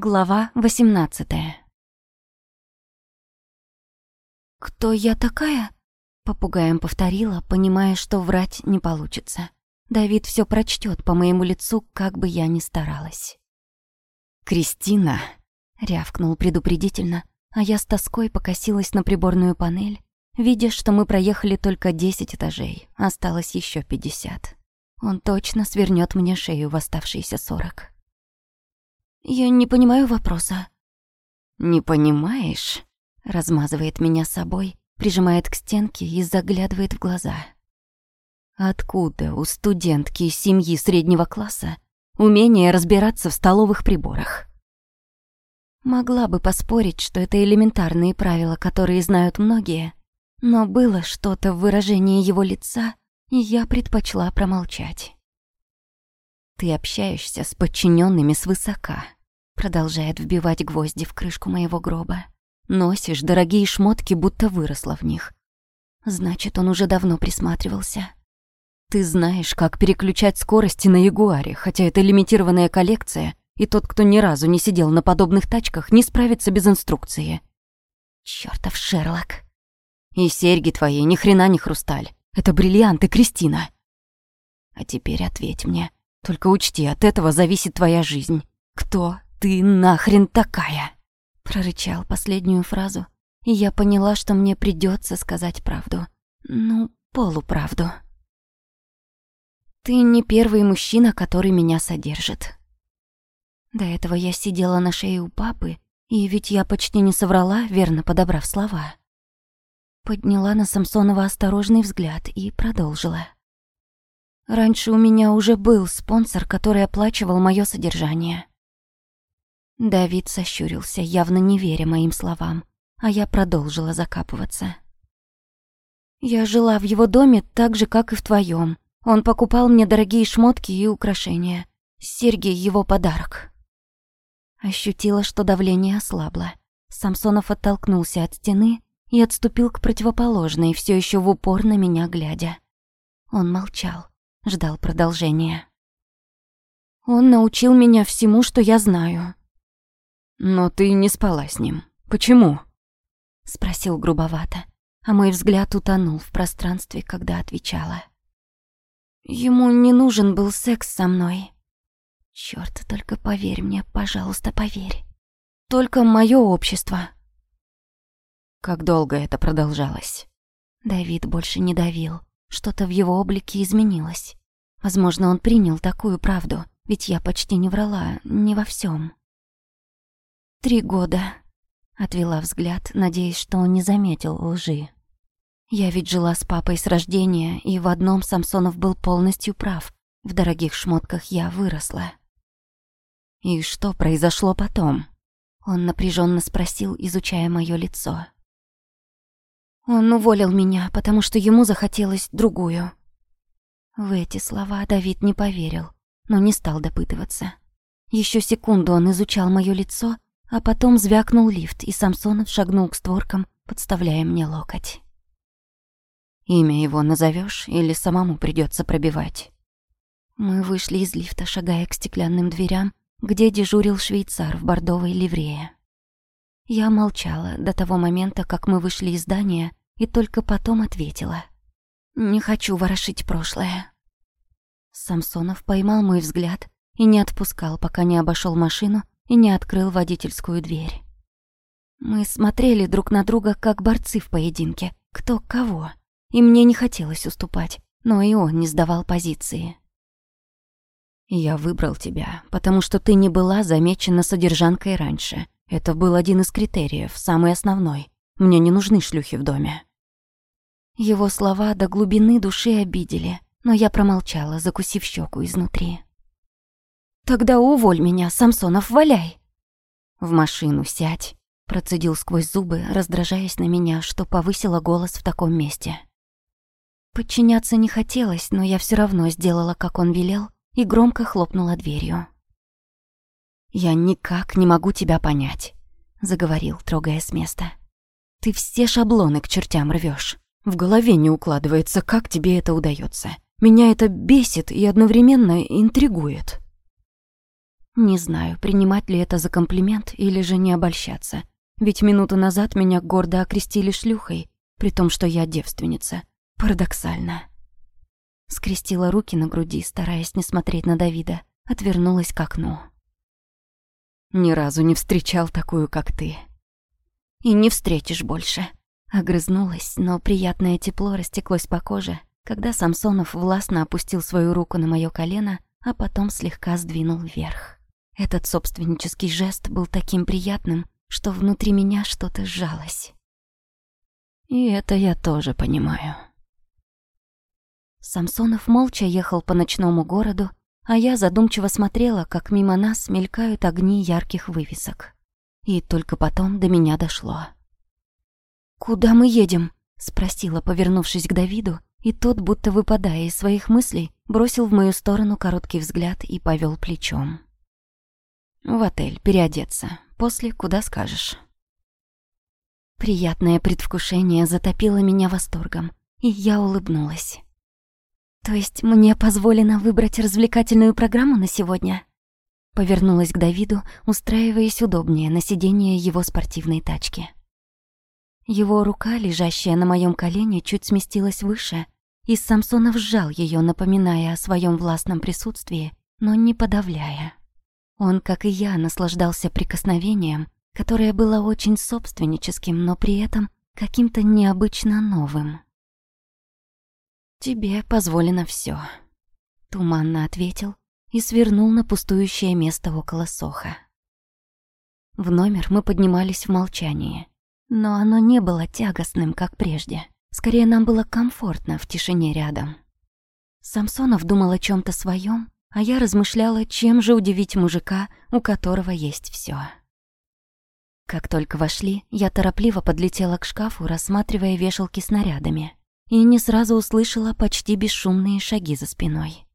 Глава 18 «Кто я такая?» — попугаем повторила, понимая, что врать не получится. Давид все прочтет по моему лицу, как бы я ни старалась. «Кристина!» — рявкнул предупредительно, а я с тоской покосилась на приборную панель, видя, что мы проехали только десять этажей, осталось еще пятьдесят. Он точно свернет мне шею в оставшиеся сорок. «Я не понимаю вопроса». «Не понимаешь?» Размазывает меня собой, прижимает к стенке и заглядывает в глаза. Откуда у студентки из семьи среднего класса умение разбираться в столовых приборах? Могла бы поспорить, что это элементарные правила, которые знают многие, но было что-то в выражении его лица, и я предпочла промолчать. «Ты общаешься с подчиненными свысока», продолжает вбивать гвозди в крышку моего гроба. «Носишь дорогие шмотки, будто выросла в них. Значит, он уже давно присматривался. Ты знаешь, как переключать скорости на Ягуаре, хотя это лимитированная коллекция, и тот, кто ни разу не сидел на подобных тачках, не справится без инструкции. Чёртов Шерлок. И серьги твои ни хрена не хрусталь. Это бриллианты, Кристина. А теперь ответь мне, только учти, от этого зависит твоя жизнь. Кто ты нахрен такая?» Прорычал последнюю фразу, и я поняла, что мне придется сказать правду. Ну, полуправду. «Ты не первый мужчина, который меня содержит». До этого я сидела на шее у папы, и ведь я почти не соврала, верно подобрав слова. Подняла на Самсонова осторожный взгляд и продолжила. Раньше у меня уже был спонсор, который оплачивал моё содержание. Давид сощурился, явно не веря моим словам, а я продолжила закапываться. Я жила в его доме так же, как и в твоём. Он покупал мне дорогие шмотки и украшения. Серьги — его подарок. Ощутила, что давление ослабло. Самсонов оттолкнулся от стены и отступил к противоположной, все еще в упор на меня глядя. Он молчал ждал продолжения. Он научил меня всему, что я знаю. Но ты не спала с ним. Почему? Спросил грубовато, а мой взгляд утонул в пространстве, когда отвечала. Ему не нужен был секс со мной. Чёрт, только поверь мне, пожалуйста, поверь. Только мое общество. Как долго это продолжалось? Давид больше не давил. Что-то в его облике изменилось. Возможно, он принял такую правду, ведь я почти не врала, не во всем. «Три года», — отвела взгляд, надеясь, что он не заметил лжи. «Я ведь жила с папой с рождения, и в одном Самсонов был полностью прав. В дорогих шмотках я выросла». «И что произошло потом?» Он напряженно спросил, изучая мое лицо. Он уволил меня, потому что ему захотелось другую. В эти слова Давид не поверил, но не стал допытываться. Еще секунду он изучал мое лицо, а потом звякнул лифт, и Самсонов шагнул к створкам, подставляя мне локоть. «Имя его назовешь или самому придется пробивать?» Мы вышли из лифта, шагая к стеклянным дверям, где дежурил швейцар в бордовой ливрее. Я молчала до того момента, как мы вышли из здания, и только потом ответила. «Не хочу ворошить прошлое». Самсонов поймал мой взгляд и не отпускал, пока не обошел машину и не открыл водительскую дверь. Мы смотрели друг на друга, как борцы в поединке, кто кого, и мне не хотелось уступать, но и он не сдавал позиции. «Я выбрал тебя, потому что ты не была замечена содержанкой раньше. Это был один из критериев, самый основной. Мне не нужны шлюхи в доме». Его слова до глубины души обидели, но я промолчала, закусив щеку изнутри. «Тогда уволь меня, Самсонов, валяй!» «В машину сядь», — процедил сквозь зубы, раздражаясь на меня, что повысила голос в таком месте. Подчиняться не хотелось, но я все равно сделала, как он велел, и громко хлопнула дверью. «Я никак не могу тебя понять», — заговорил, трогая с места. «Ты все шаблоны к чертям рвешь. В голове не укладывается, как тебе это удается. Меня это бесит и одновременно интригует. Не знаю, принимать ли это за комплимент или же не обольщаться. Ведь минуту назад меня гордо окрестили шлюхой, при том, что я девственница. Парадоксально. Скрестила руки на груди, стараясь не смотреть на Давида, отвернулась к окну. Ни разу не встречал такую, как ты. И не встретишь больше. Огрызнулась, но приятное тепло растеклось по коже, когда Самсонов властно опустил свою руку на моё колено, а потом слегка сдвинул вверх. Этот собственнический жест был таким приятным, что внутри меня что-то сжалось. И это я тоже понимаю. Самсонов молча ехал по ночному городу, а я задумчиво смотрела, как мимо нас мелькают огни ярких вывесок. И только потом до меня дошло. «Куда мы едем?» — спросила, повернувшись к Давиду, и тот, будто выпадая из своих мыслей, бросил в мою сторону короткий взгляд и повел плечом. В отель переодеться. После куда скажешь. Приятное предвкушение затопило меня восторгом, и я улыбнулась. То есть мне позволено выбрать развлекательную программу на сегодня? Повернулась к Давиду, устраиваясь удобнее на сиденье его спортивной тачки. Его рука, лежащая на моем колене, чуть сместилась выше, и Самсонов сжал ее, напоминая о своем властном присутствии, но не подавляя. Он, как и я, наслаждался прикосновением, которое было очень собственническим, но при этом каким-то необычно новым. «Тебе позволено все, туманно ответил и свернул на пустующее место около Соха. В номер мы поднимались в молчании, но оно не было тягостным, как прежде. Скорее, нам было комфортно в тишине рядом. Самсонов думал о чем то своем, а я размышляла, чем же удивить мужика, у которого есть все. Как только вошли, я торопливо подлетела к шкафу, рассматривая вешалки с нарядами, и не сразу услышала почти бесшумные шаги за спиной.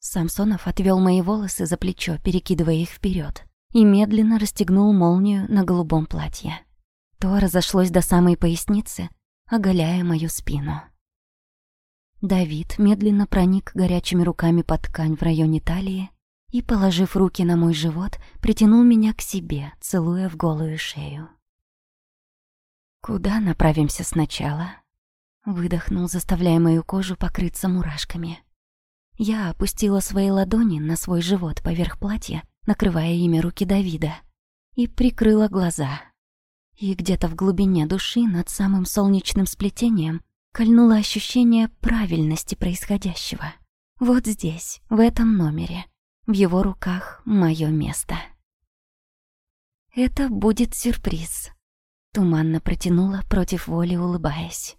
Самсонов отвел мои волосы за плечо, перекидывая их вперед, и медленно расстегнул молнию на голубом платье. То разошлось до самой поясницы, оголяя мою спину. Давид медленно проник горячими руками под ткань в районе талии и, положив руки на мой живот, притянул меня к себе, целуя в голую шею. «Куда направимся сначала?» Выдохнул, заставляя мою кожу покрыться мурашками. Я опустила свои ладони на свой живот поверх платья, накрывая ими руки Давида, и прикрыла глаза. И где-то в глубине души, над самым солнечным сплетением, кольнуло ощущение правильности происходящего. Вот здесь, в этом номере, в его руках мое место. «Это будет сюрприз», — туманно протянула против воли, улыбаясь.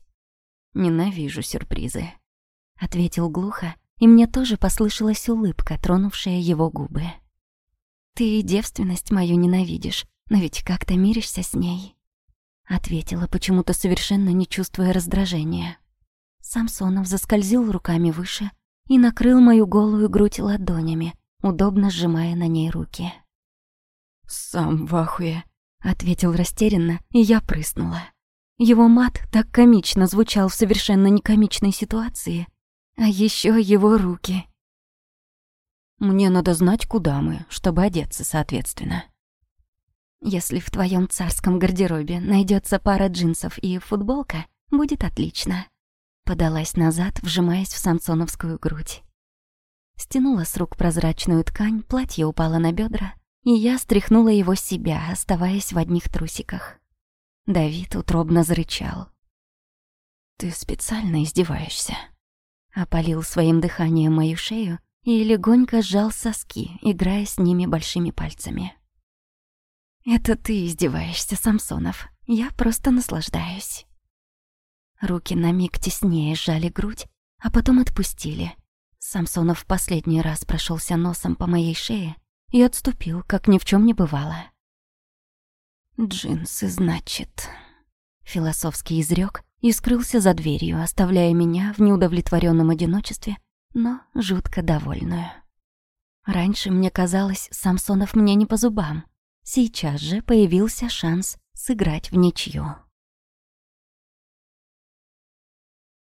«Ненавижу сюрпризы», — ответил глухо, и мне тоже послышалась улыбка, тронувшая его губы. «Ты девственность мою ненавидишь, но ведь как-то миришься с ней». Ответила, почему-то совершенно не чувствуя раздражения. Самсонов заскользил руками выше и накрыл мою голую грудь ладонями, удобно сжимая на ней руки. «Сам в ахуе», — ответил растерянно, и я прыснула. Его мат так комично звучал в совершенно некомичной ситуации, а еще его руки. «Мне надо знать, куда мы, чтобы одеться соответственно», если в твоем царском гардеробе найдется пара джинсов и футболка, будет отлично. Подалась назад, вжимаясь в самсоновскую грудь. Стянула с рук прозрачную ткань, платье упало на бедра, и я стряхнула его с себя, оставаясь в одних трусиках. Давид утробно зарычал. «Ты специально издеваешься?» Опалил своим дыханием мою шею и легонько сжал соски, играя с ними большими пальцами. «Это ты издеваешься, Самсонов. Я просто наслаждаюсь». Руки на миг теснее сжали грудь, а потом отпустили. Самсонов в последний раз прошелся носом по моей шее и отступил, как ни в чем не бывало. «Джинсы, значит...» Философский изрек и скрылся за дверью, оставляя меня в неудовлетворенном одиночестве, но жутко довольную. Раньше мне казалось, Самсонов мне не по зубам. Сейчас же появился шанс сыграть в ничью.